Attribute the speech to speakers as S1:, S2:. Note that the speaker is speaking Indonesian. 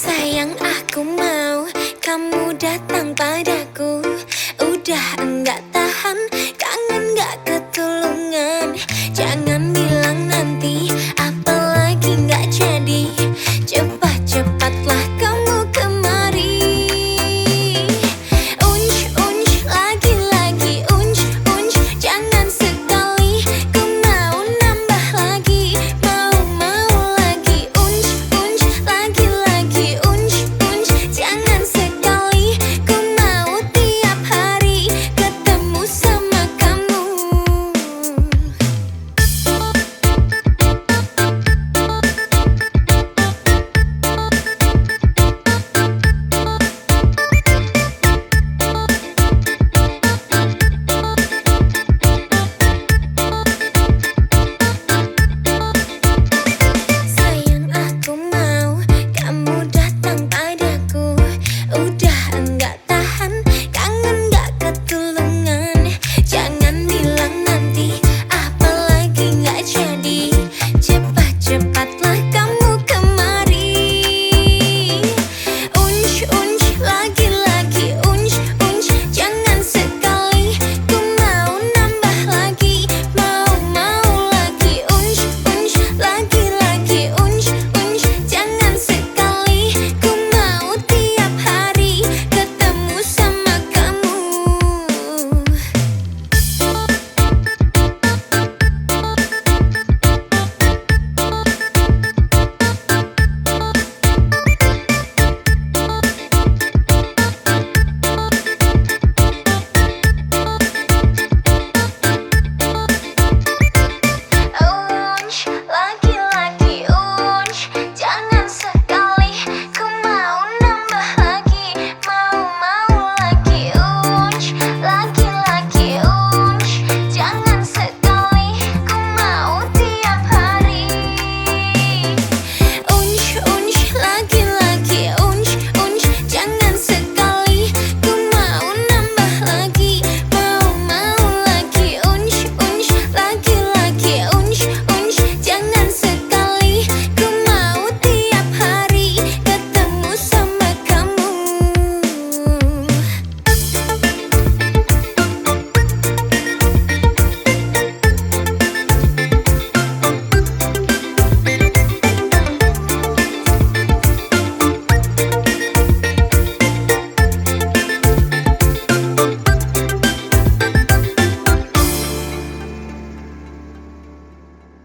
S1: Sayang aku mau kamu datang padaku. Udah enggak